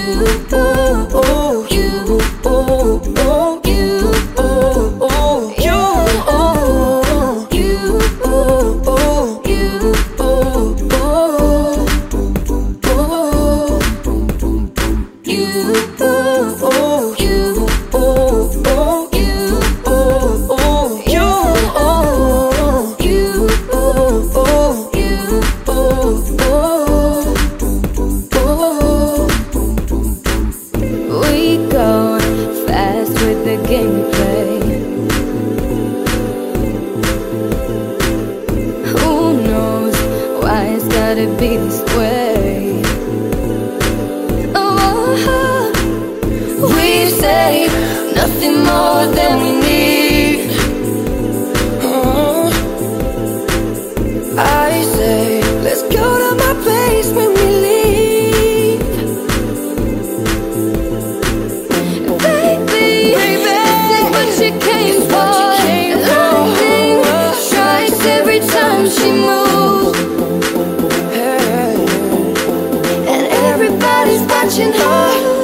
At you. Be this way? Oh, we say nothing more than everybody's watching her.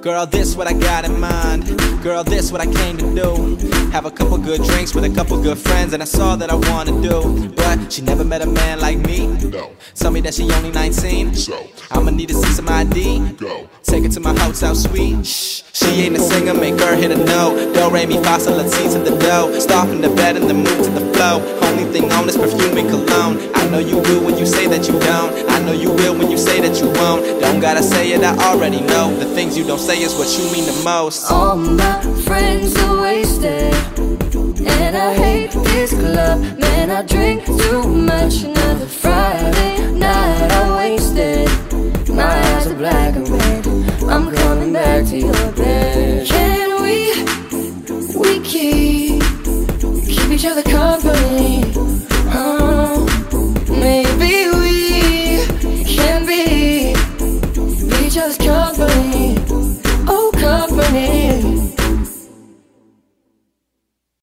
Girl, this what I got in mind. Girl, this what I came to do. Have a couple good drinks with a couple good friends, and I saw that I wanna do. But she never met a man like me. No. Tell me that she only 19. So, I'ma need to see some ID. go. Take her to my hotel suite. Shh, she ain't a singer, make her hit a note. Do re mi fa sol la si to the dough. Start from the bed and then move to the flow. Only thing on is perfume and cologne. I know you will when you say that you don't. I know you will when you say that you won't. Don't gotta say it, I already know. The things you don't say is what you mean the most. All my friends are wasted, and I hate this club. Man, I drink too much. Another company. Oh, company.